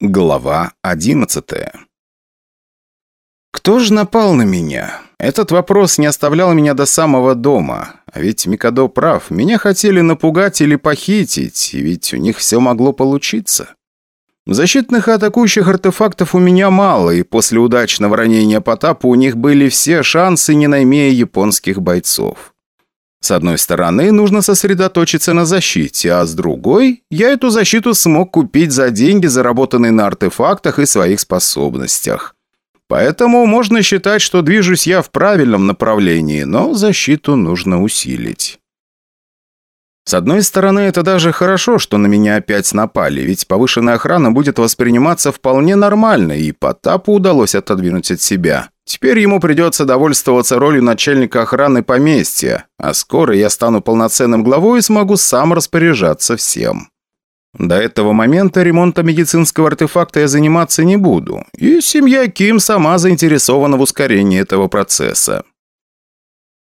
Глава одиннадцатая Кто же напал на меня? Этот вопрос не оставлял меня до самого дома. А ведь Микадо прав, меня хотели напугать или похитить, ведь у них все могло получиться. Защитных и атакующих артефактов у меня мало, и после удачного ранения Потапа у них были все шансы, не наймея японских бойцов. С одной стороны, нужно сосредоточиться на защите, а с другой, я эту защиту смог купить за деньги, заработанные на артефактах и своих способностях. Поэтому можно считать, что движусь я в правильном направлении, но защиту нужно усилить. С одной стороны, это даже хорошо, что на меня опять напали, ведь повышенная охрана будет восприниматься вполне нормально, и Потапу удалось отодвинуть от себя. Теперь ему придется довольствоваться ролью начальника охраны поместья, а скоро я стану полноценным главой и смогу сам распоряжаться всем. До этого момента ремонтом медицинского артефакта я заниматься не буду, и семья Ким сама заинтересована в ускорении этого процесса.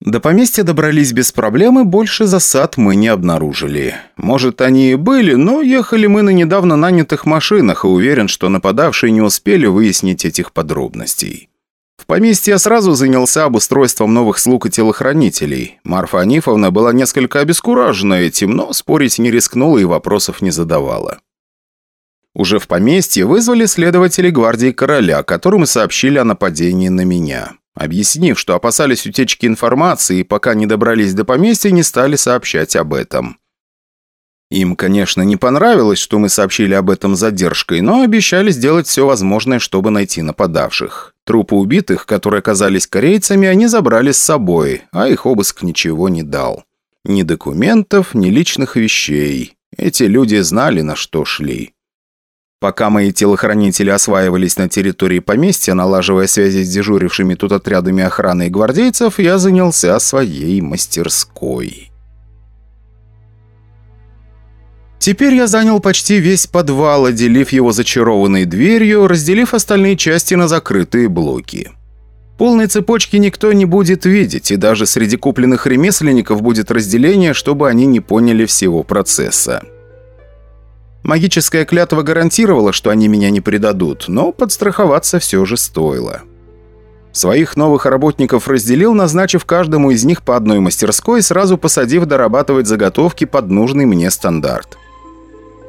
До поместья добрались без проблем, и больше засад мы не обнаружили. Может, они и были, но ехали мы на недавно нанятых машинах, и уверен, что нападавшие не успели выяснить этих подробностей. В поместье я сразу занялся обустройством новых слуг и телохранителей. Марфа Анифовна была несколько обескуражена этим, но спорить не рискнула и вопросов не задавала. Уже в поместье вызвали следователей гвардии короля, которым сообщили о нападении на меня. Объяснив, что опасались утечки информации и пока не добрались до поместья, не стали сообщать об этом. Им, конечно, не понравилось, что мы сообщили об этом задержкой, но обещали сделать все возможное, чтобы найти нападавших. Трупы убитых, которые оказались корейцами, они забрали с собой, а их обыск ничего не дал. Ни документов, ни личных вещей. Эти люди знали, на что шли. Пока мои телохранители осваивались на территории поместья, налаживая связи с дежурившими тут отрядами охраны и гвардейцев, я занялся своей мастерской. Теперь я занял почти весь подвал, отделив его зачарованной дверью, разделив остальные части на закрытые блоки. Полной цепочки никто не будет видеть, и даже среди купленных ремесленников будет разделение, чтобы они не поняли всего процесса. Магическая клятва гарантировала, что они меня не предадут, но подстраховаться все же стоило. Своих новых работников разделил, назначив каждому из них по одной мастерской, сразу посадив дорабатывать заготовки под нужный мне стандарт.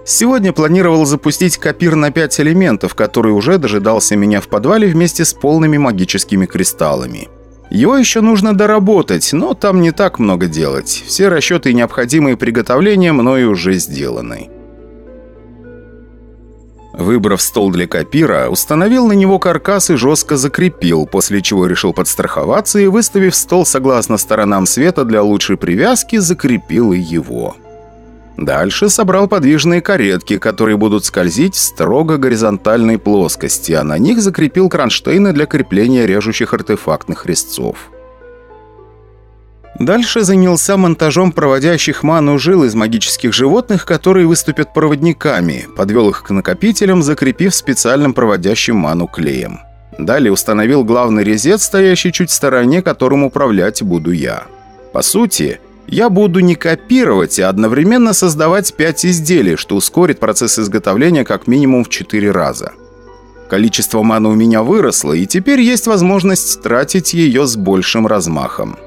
Сегодня планировал запустить копир на 5 элементов, который уже дожидался меня в подвале вместе с полными магическими кристаллами. Его еще нужно доработать, но там не так много делать. Все расчеты и необходимые приготовления мною уже сделаны. Выбрав стол для копира, установил на него каркас и жестко закрепил, после чего решил подстраховаться и, выставив стол согласно сторонам света для лучшей привязки, закрепил и его. Дальше собрал подвижные каретки, которые будут скользить в строго горизонтальной плоскости, а на них закрепил кронштейны для крепления режущих артефактных резцов. Дальше занялся монтажом проводящих ману жил из магических животных, которые выступят проводниками, подвел их к накопителям, закрепив специальным проводящим ману клеем. Далее установил главный резет, стоящий чуть в стороне, которым управлять буду я. По сути, я буду не копировать, а одновременно создавать 5 изделий, что ускорит процесс изготовления как минимум в 4 раза. Количество маны у меня выросло, и теперь есть возможность тратить ее с большим размахом.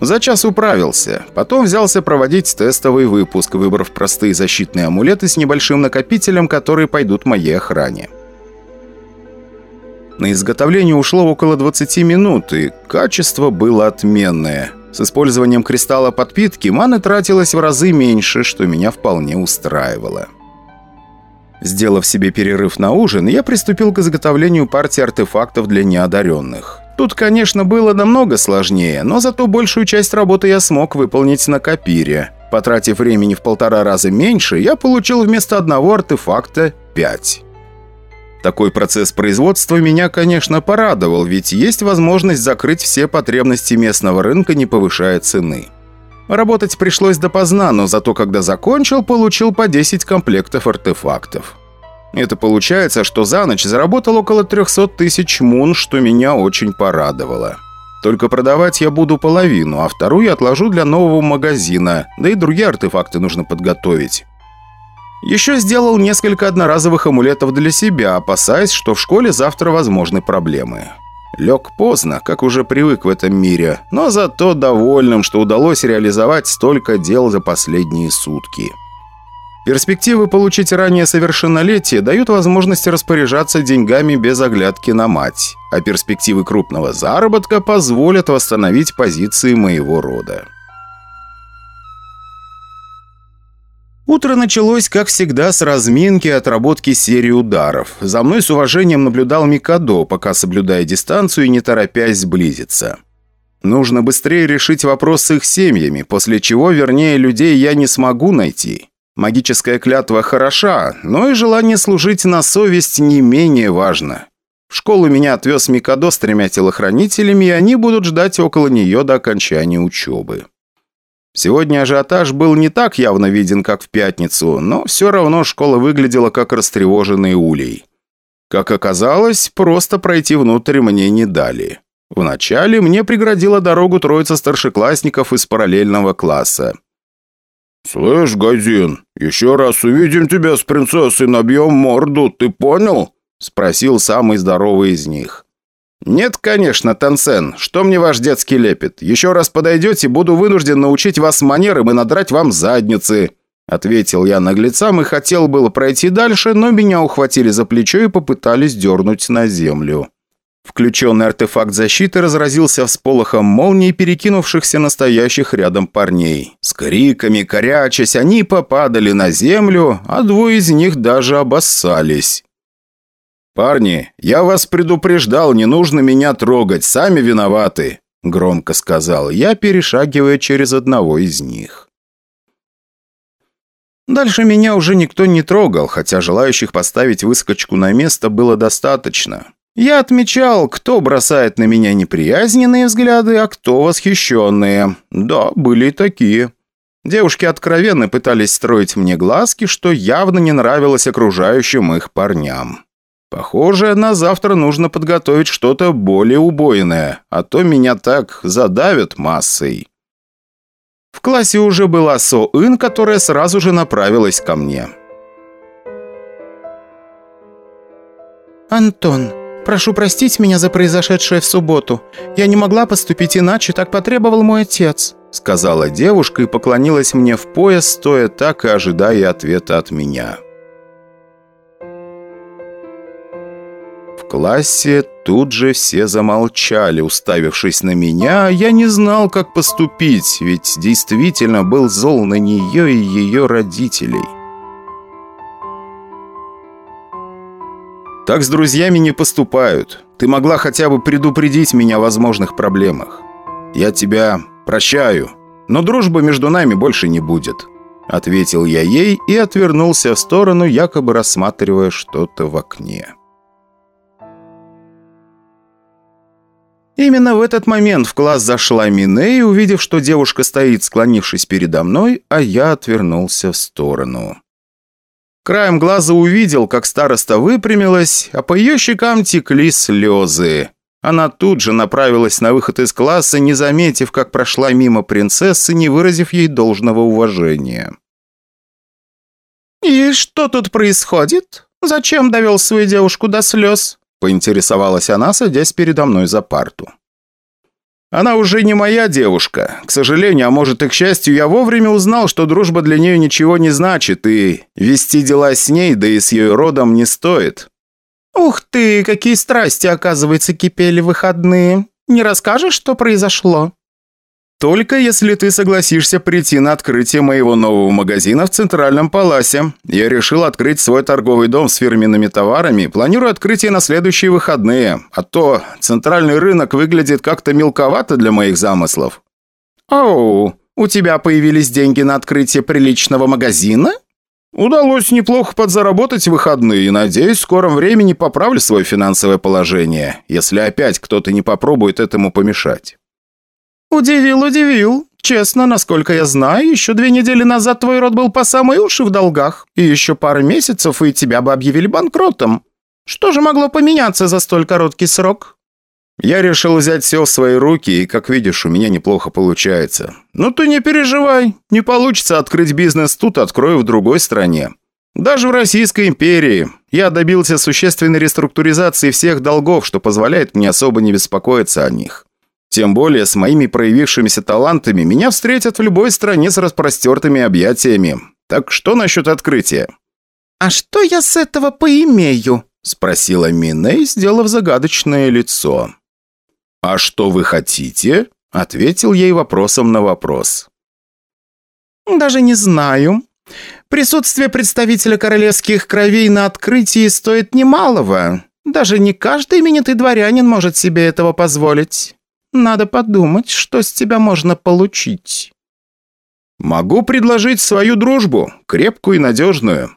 За час управился, потом взялся проводить тестовый выпуск, выбрав простые защитные амулеты с небольшим накопителем, которые пойдут моей охране. На изготовление ушло около 20 минут, и качество было отменное – с использованием кристалла подпитки маны тратилось в разы меньше, что меня вполне устраивало. Сделав себе перерыв на ужин, я приступил к изготовлению партии артефактов для неодаренных. Тут, конечно, было намного сложнее, но зато большую часть работы я смог выполнить на копире. Потратив времени в полтора раза меньше, я получил вместо одного артефакта пять. Такой процесс производства меня, конечно, порадовал, ведь есть возможность закрыть все потребности местного рынка, не повышая цены. Работать пришлось допоздна, но зато когда закончил, получил по 10 комплектов артефактов. Это получается, что за ночь заработал около 300 тысяч мун, что меня очень порадовало. Только продавать я буду половину, а вторую отложу для нового магазина, да и другие артефакты нужно подготовить. Еще сделал несколько одноразовых амулетов для себя, опасаясь, что в школе завтра возможны проблемы. Лег поздно, как уже привык в этом мире, но зато довольным, что удалось реализовать столько дел за последние сутки. Перспективы получить ранее совершеннолетие дают возможность распоряжаться деньгами без оглядки на мать, а перспективы крупного заработка позволят восстановить позиции моего рода. Утро началось, как всегда, с разминки и отработки серии ударов. За мной с уважением наблюдал Микадо, пока соблюдая дистанцию и не торопясь сблизиться. Нужно быстрее решить вопрос с их семьями, после чего, вернее, людей я не смогу найти. Магическая клятва хороша, но и желание служить на совесть не менее важно. В школу меня отвез Микадо с тремя телохранителями, и они будут ждать около нее до окончания учебы. Сегодня ажиотаж был не так явно виден, как в пятницу, но все равно школа выглядела как растревоженный улей. Как оказалось, просто пройти внутрь мне не дали. Вначале мне преградила дорогу троица старшеклассников из параллельного класса. «Слышь, Газин, еще раз увидим тебя с принцессой, набьем морду, ты понял?» Спросил самый здоровый из них. «Нет, конечно, Тансен. Что мне ваш детский лепет? Еще раз подойдете, буду вынужден научить вас манерам и надрать вам задницы». Ответил я наглецам и хотел было пройти дальше, но меня ухватили за плечо и попытались дернуть на землю. Включенный артефакт защиты разразился всполохом молний, перекинувшихся настоящих рядом парней. С криками, корячась, они попадали на землю, а двое из них даже обоссались. «Парни, я вас предупреждал, не нужно меня трогать, сами виноваты», – громко сказал я, перешагивая через одного из них. Дальше меня уже никто не трогал, хотя желающих поставить выскочку на место было достаточно. Я отмечал, кто бросает на меня неприязненные взгляды, а кто восхищенные. Да, были и такие. Девушки откровенно пытались строить мне глазки, что явно не нравилось окружающим их парням. Похоже, на завтра нужно подготовить что-то более убойное, а то меня так задавят массой. В классе уже была Со-Ин, которая сразу же направилась ко мне. «Антон, прошу простить меня за произошедшее в субботу. Я не могла поступить иначе, так потребовал мой отец», сказала девушка и поклонилась мне в пояс, стоя так и ожидая ответа от меня. классе тут же все замолчали, уставившись на меня, я не знал, как поступить, ведь действительно был зол на нее и ее родителей. Так с друзьями не поступают. Ты могла хотя бы предупредить меня о возможных проблемах. Я тебя прощаю, но дружбы между нами больше не будет», — ответил я ей и отвернулся в сторону, якобы рассматривая что-то в окне. Именно в этот момент в класс зашла Миней, увидев, что девушка стоит, склонившись передо мной, а я отвернулся в сторону. Краем глаза увидел, как староста выпрямилась, а по ее щекам текли слезы. Она тут же направилась на выход из класса, не заметив, как прошла мимо принцессы, не выразив ей должного уважения. «И что тут происходит? Зачем довел свою девушку до слез?» Поинтересовалась она, садясь передо мной за парту. Она уже не моя девушка. К сожалению, а может и к счастью, я вовремя узнал, что дружба для нее ничего не значит, и вести дела с ней, да и с ее родом не стоит. «Ух ты, какие страсти, оказывается, кипели выходные. Не расскажешь, что произошло?» «Только если ты согласишься прийти на открытие моего нового магазина в Центральном Паласе. Я решил открыть свой торговый дом с фирменными товарами. Планирую открытие на следующие выходные. А то центральный рынок выглядит как-то мелковато для моих замыслов». «Оу, у тебя появились деньги на открытие приличного магазина?» «Удалось неплохо подзаработать выходные и, надеюсь, в скором времени поправлю свое финансовое положение, если опять кто-то не попробует этому помешать». «Удивил, удивил. Честно, насколько я знаю, еще две недели назад твой род был по самые уши в долгах, и еще пару месяцев, и тебя бы объявили банкротом. Что же могло поменяться за столь короткий срок?» «Я решил взять все в свои руки, и, как видишь, у меня неплохо получается. Ну ты не переживай. Не получится открыть бизнес тут, открою в другой стране. Даже в Российской империи я добился существенной реструктуризации всех долгов, что позволяет мне особо не беспокоиться о них. Тем более с моими проявившимися талантами меня встретят в любой стране с распростертыми объятиями. Так что насчет открытия?» «А что я с этого поимею?» – спросила Миней, сделав загадочное лицо. «А что вы хотите?» – ответил ей вопросом на вопрос. «Даже не знаю. Присутствие представителя королевских кровей на открытии стоит немалого. Даже не каждый именитый дворянин может себе этого позволить. Надо подумать, что с тебя можно получить». «Могу предложить свою дружбу, крепкую и надежную».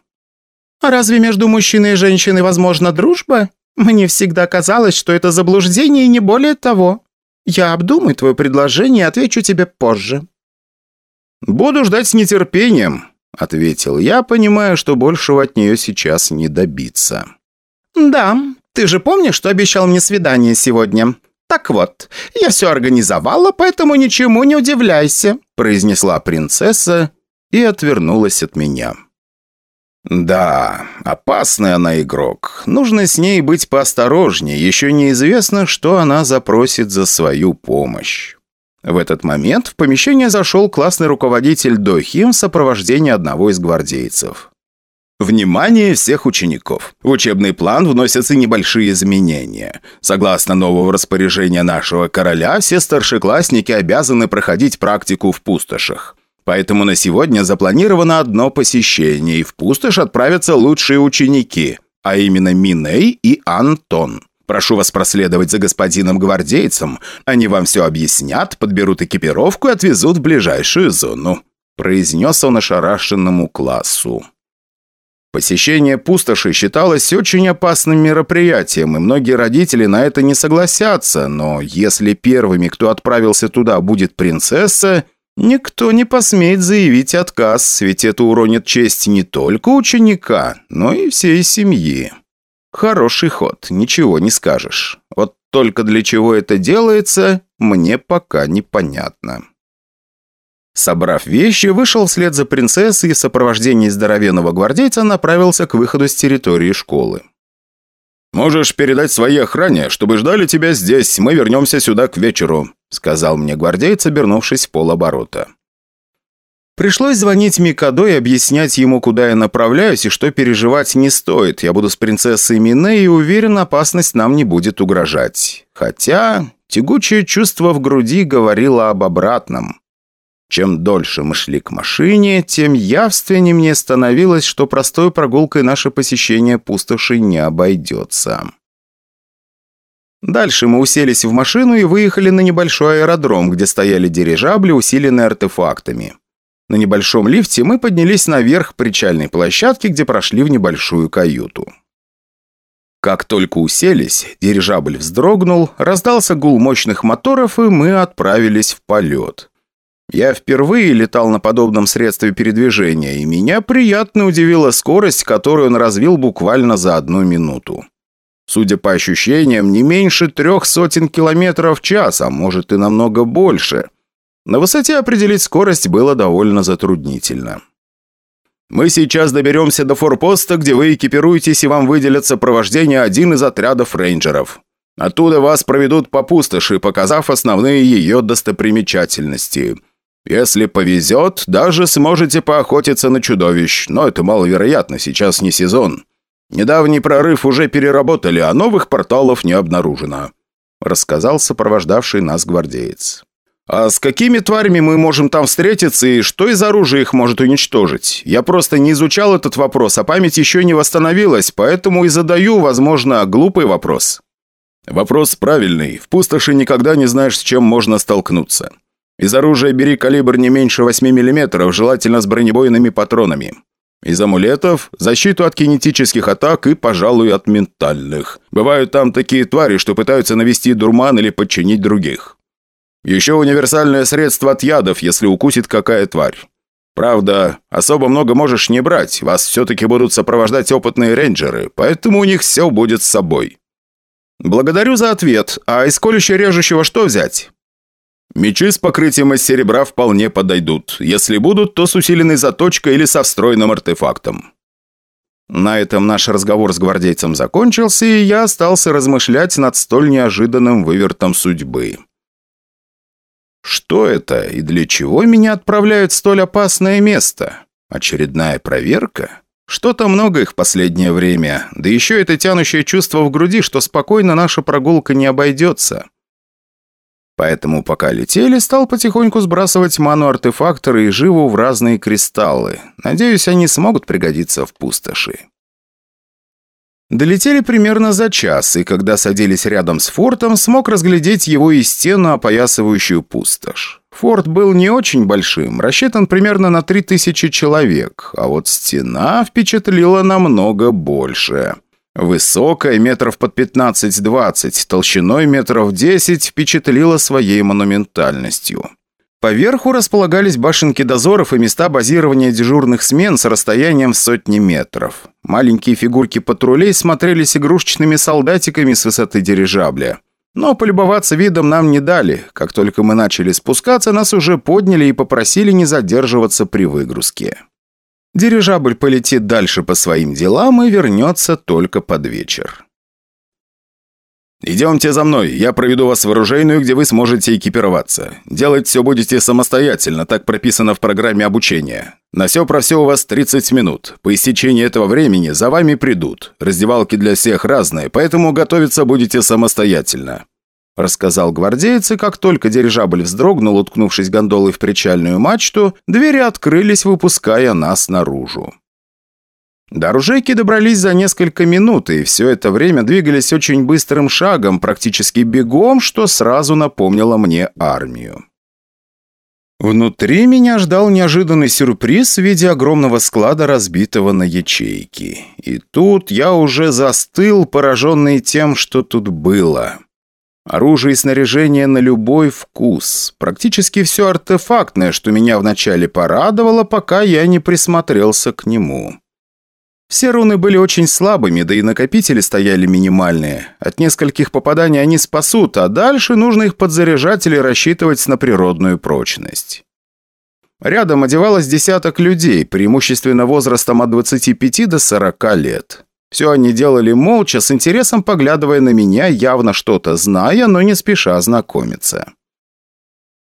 «А разве между мужчиной и женщиной возможна дружба? Мне всегда казалось, что это заблуждение и не более того. Я обдумаю твое предложение и отвечу тебе позже». «Буду ждать с нетерпением», — ответил я, понимая, что большего от нее сейчас не добиться. «Да, ты же помнишь, что обещал мне свидание сегодня? Так вот, я все организовала, поэтому ничему не удивляйся», — произнесла принцесса и отвернулась от меня. «Да, опасный она игрок. Нужно с ней быть поосторожнее. Еще неизвестно, что она запросит за свою помощь». В этот момент в помещение зашел классный руководитель Дохим в сопровождении одного из гвардейцев. Внимание всех учеников! В учебный план вносятся небольшие изменения. Согласно нового распоряжения нашего короля, все старшеклассники обязаны проходить практику в пустошах. Поэтому на сегодня запланировано одно посещение, и в пустошь отправятся лучшие ученики, а именно Миней и Антон. Прошу вас проследовать за господином гвардейцем. Они вам все объяснят, подберут экипировку и отвезут в ближайшую зону», произнес он ошарашенному классу. Посещение пустоши считалось очень опасным мероприятием, и многие родители на это не согласятся, но если первыми, кто отправился туда, будет принцесса, никто не посмеет заявить отказ, ведь это уронит честь не только ученика, но и всей семьи. Хороший ход, ничего не скажешь. Вот только для чего это делается, мне пока непонятно. Собрав вещи, вышел вслед за принцессой и в сопровождении здоровенного гвардейца направился к выходу с территории школы. «Можешь передать своей охране, чтобы ждали тебя здесь, мы вернемся сюда к вечеру», сказал мне гвардейц, обернувшись в полоборота. Пришлось звонить Микадо и объяснять ему, куда я направляюсь и что переживать не стоит. Я буду с принцессой Мине и уверен, опасность нам не будет угрожать. Хотя тягучее чувство в груди говорило об обратном. Чем дольше мы шли к машине, тем явственнее мне становилось, что простой прогулкой наше посещение пустоши не обойдется. Дальше мы уселись в машину и выехали на небольшой аэродром, где стояли дирижабли, усиленные артефактами. На небольшом лифте мы поднялись наверх причальной площадки, где прошли в небольшую каюту. Как только уселись, дирижабль вздрогнул, раздался гул мощных моторов, и мы отправились в полет. Я впервые летал на подобном средстве передвижения, и меня приятно удивила скорость, которую он развил буквально за одну минуту. Судя по ощущениям, не меньше трех сотен километров в час, а может и намного больше. На высоте определить скорость было довольно затруднительно. Мы сейчас доберемся до форпоста, где вы экипируетесь и вам выделят сопровождение один из отрядов рейнджеров. Оттуда вас проведут по пустоши, показав основные ее достопримечательности. Если повезет, даже сможете поохотиться на чудовищ, но это маловероятно, сейчас не сезон. Недавний прорыв уже переработали, а новых порталов не обнаружено», рассказал сопровождавший нас гвардеец. «А с какими тварями мы можем там встретиться и что из оружия их может уничтожить? Я просто не изучал этот вопрос, а память еще не восстановилась, поэтому и задаю, возможно, глупый вопрос». «Вопрос правильный. В пустоши никогда не знаешь, с чем можно столкнуться. Из оружия бери калибр не меньше 8 мм, желательно с бронебойными патронами. Из амулетов – защиту от кинетических атак и, пожалуй, от ментальных. Бывают там такие твари, что пытаются навести дурман или подчинить других. Еще универсальное средство от ядов, если укусит какая тварь. Правда, особо много можешь не брать, вас все-таки будут сопровождать опытные рейнджеры, поэтому у них все будет с собой. Благодарю за ответ, а из колющего режущего что взять? Мечи с покрытием из серебра вполне подойдут. Если будут, то с усиленной заточкой или со встроенным артефактом. На этом наш разговор с гвардейцем закончился, и я остался размышлять над столь неожиданным вывертом судьбы. Что это и для чего меня отправляют в столь опасное место? Очередная проверка? Что-то много их в последнее время, да еще это тянущее чувство в груди, что спокойно наша прогулка не обойдется. Поэтому, пока летели, стал потихоньку сбрасывать ману-артефакторы и живу в разные кристаллы. Надеюсь, они смогут пригодиться в пустоши. Долетели примерно за час, и когда садились рядом с фортом, смог разглядеть его и стену, опоясывающую пустошь. Форт был не очень большим, рассчитан примерно на 3000 человек, а вот стена впечатлила намного больше. Высокая, метров под 15-20, толщиной метров 10, впечатлила своей монументальностью. Поверху располагались башенки дозоров и места базирования дежурных смен с расстоянием в сотни метров. Маленькие фигурки патрулей смотрелись игрушечными солдатиками с высоты дирижабля. Но полюбоваться видом нам не дали. Как только мы начали спускаться, нас уже подняли и попросили не задерживаться при выгрузке. Дирижабль полетит дальше по своим делам и вернется только под вечер. «Идемте за мной, я проведу вас в оружейную, где вы сможете экипироваться. Делать все будете самостоятельно, так прописано в программе обучения. На все про все у вас 30 минут. По истечении этого времени за вами придут. Раздевалки для всех разные, поэтому готовиться будете самостоятельно». Рассказал гвардеец, и как только дирижабль вздрогнул, уткнувшись гондолой в причальную мачту, двери открылись, выпуская нас наружу. До оружейки добрались за несколько минут, и все это время двигались очень быстрым шагом, практически бегом, что сразу напомнило мне армию. Внутри меня ждал неожиданный сюрприз в виде огромного склада, разбитого на ячейки. И тут я уже застыл, пораженный тем, что тут было. Оружие и снаряжение на любой вкус. Практически все артефактное, что меня вначале порадовало, пока я не присмотрелся к нему. Все руны были очень слабыми, да и накопители стояли минимальные. От нескольких попаданий они спасут, а дальше нужно их подзаряжать или рассчитывать на природную прочность. Рядом одевалось десяток людей, преимущественно возрастом от 25 до 40 лет. Все они делали молча, с интересом поглядывая на меня, явно что-то зная, но не спеша знакомиться.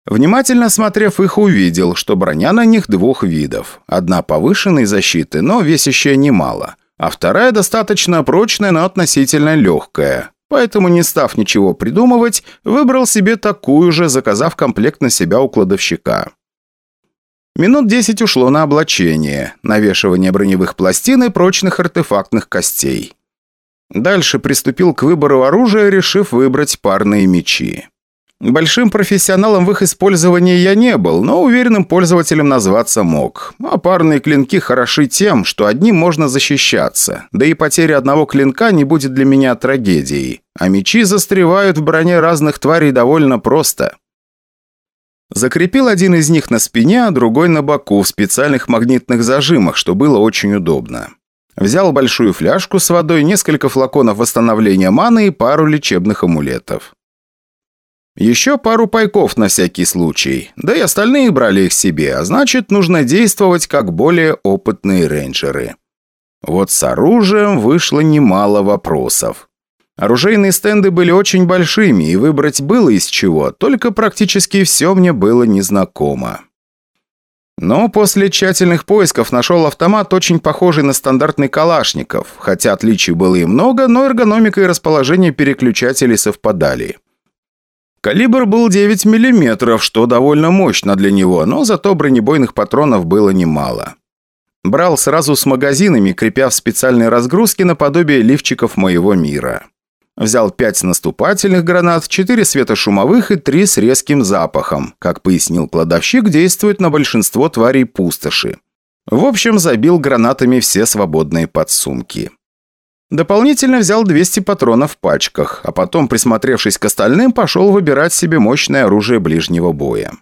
Внимательно смотрев их, увидел, что броня на них двух видов. Одна повышенной защиты, но весящая немало, а вторая достаточно прочная, но относительно легкая. Поэтому, не став ничего придумывать, выбрал себе такую же, заказав комплект на себя у кладовщика. Минут десять ушло на облачение, навешивание броневых пластин и прочных артефактных костей. Дальше приступил к выбору оружия, решив выбрать парные мечи. Большим профессионалом в их использовании я не был, но уверенным пользователем назваться мог. А парные клинки хороши тем, что одним можно защищаться. Да и потеря одного клинка не будет для меня трагедией. А мечи застревают в броне разных тварей довольно просто. Закрепил один из них на спине, а другой на боку в специальных магнитных зажимах, что было очень удобно. Взял большую фляжку с водой, несколько флаконов восстановления маны и пару лечебных амулетов. Еще пару пайков на всякий случай. Да и остальные брали их себе, а значит, нужно действовать как более опытные рейнджеры. Вот с оружием вышло немало вопросов. Оружейные стенды были очень большими, и выбрать было из чего, только практически все мне было незнакомо. Но после тщательных поисков нашел автомат, очень похожий на стандартный Калашников, хотя отличий было и много, но эргономика и расположение переключателей совпадали. Калибр был 9 мм, что довольно мощно для него, но зато бронебойных патронов было немало. Брал сразу с магазинами, крепя в специальной разгрузке наподобие лифчиков моего мира. Взял 5 наступательных гранат, 4 светошумовых и 3 с резким запахом. Как пояснил кладовщик, действует на большинство тварей пустоши. В общем, забил гранатами все свободные подсумки. Дополнительно взял 200 патронов в пачках, а потом, присмотревшись к остальным, пошел выбирать себе мощное оружие ближнего боя.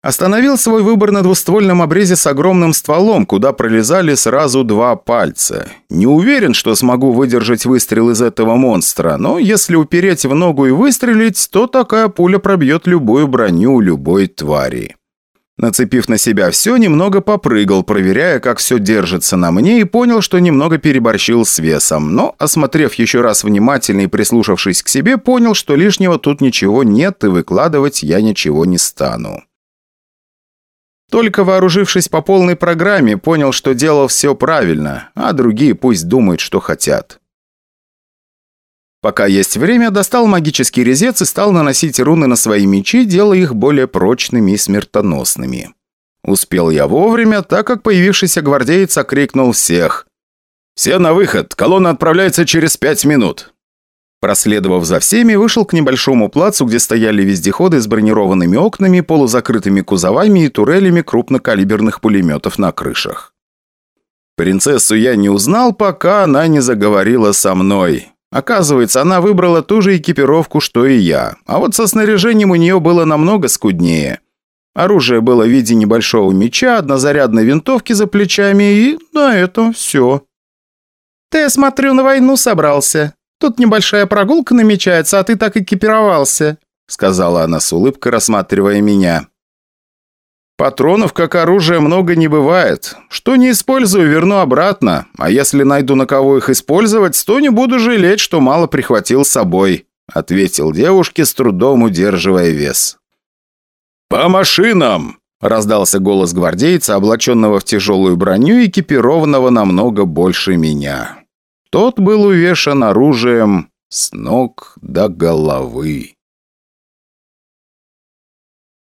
Остановил свой выбор на двуствольном обрезе с огромным стволом, куда пролезали сразу два пальца. Не уверен, что смогу выдержать выстрел из этого монстра, но если упереть в ногу и выстрелить, то такая пуля пробьет любую броню любой твари. Нацепив на себя все, немного попрыгал, проверяя, как все держится на мне, и понял, что немного переборщил с весом. Но, осмотрев еще раз внимательно и прислушавшись к себе, понял, что лишнего тут ничего нет, и выкладывать я ничего не стану. Только вооружившись по полной программе, понял, что делал все правильно, а другие пусть думают, что хотят. Пока есть время, достал магический резец и стал наносить руны на свои мечи, делая их более прочными и смертоносными. Успел я вовремя, так как появившийся гвардеец окрикнул всех. «Все на выход! Колонна отправляется через пять минут!» Проследовав за всеми, вышел к небольшому плацу, где стояли вездеходы с бронированными окнами, полузакрытыми кузовами и турелями крупнокалиберных пулеметов на крышах. Принцессу я не узнал, пока она не заговорила со мной. Оказывается, она выбрала ту же экипировку, что и я. А вот со снаряжением у нее было намного скуднее. Оружие было в виде небольшого меча, однозарядной винтовки за плечами и на этом все. «Ты, смотрю, на войну собрался. Тут небольшая прогулка намечается, а ты так экипировался», сказала она с улыбкой, рассматривая меня. Патронов как оружия много не бывает. Что не использую, верну обратно. А если найду на кого их использовать, то не буду жалеть, что мало прихватил с собой», ответил девушке, с трудом удерживая вес. «По машинам!» – раздался голос гвардейца, облаченного в тяжелую броню, экипированного намного больше меня. Тот был увешан оружием с ног до головы.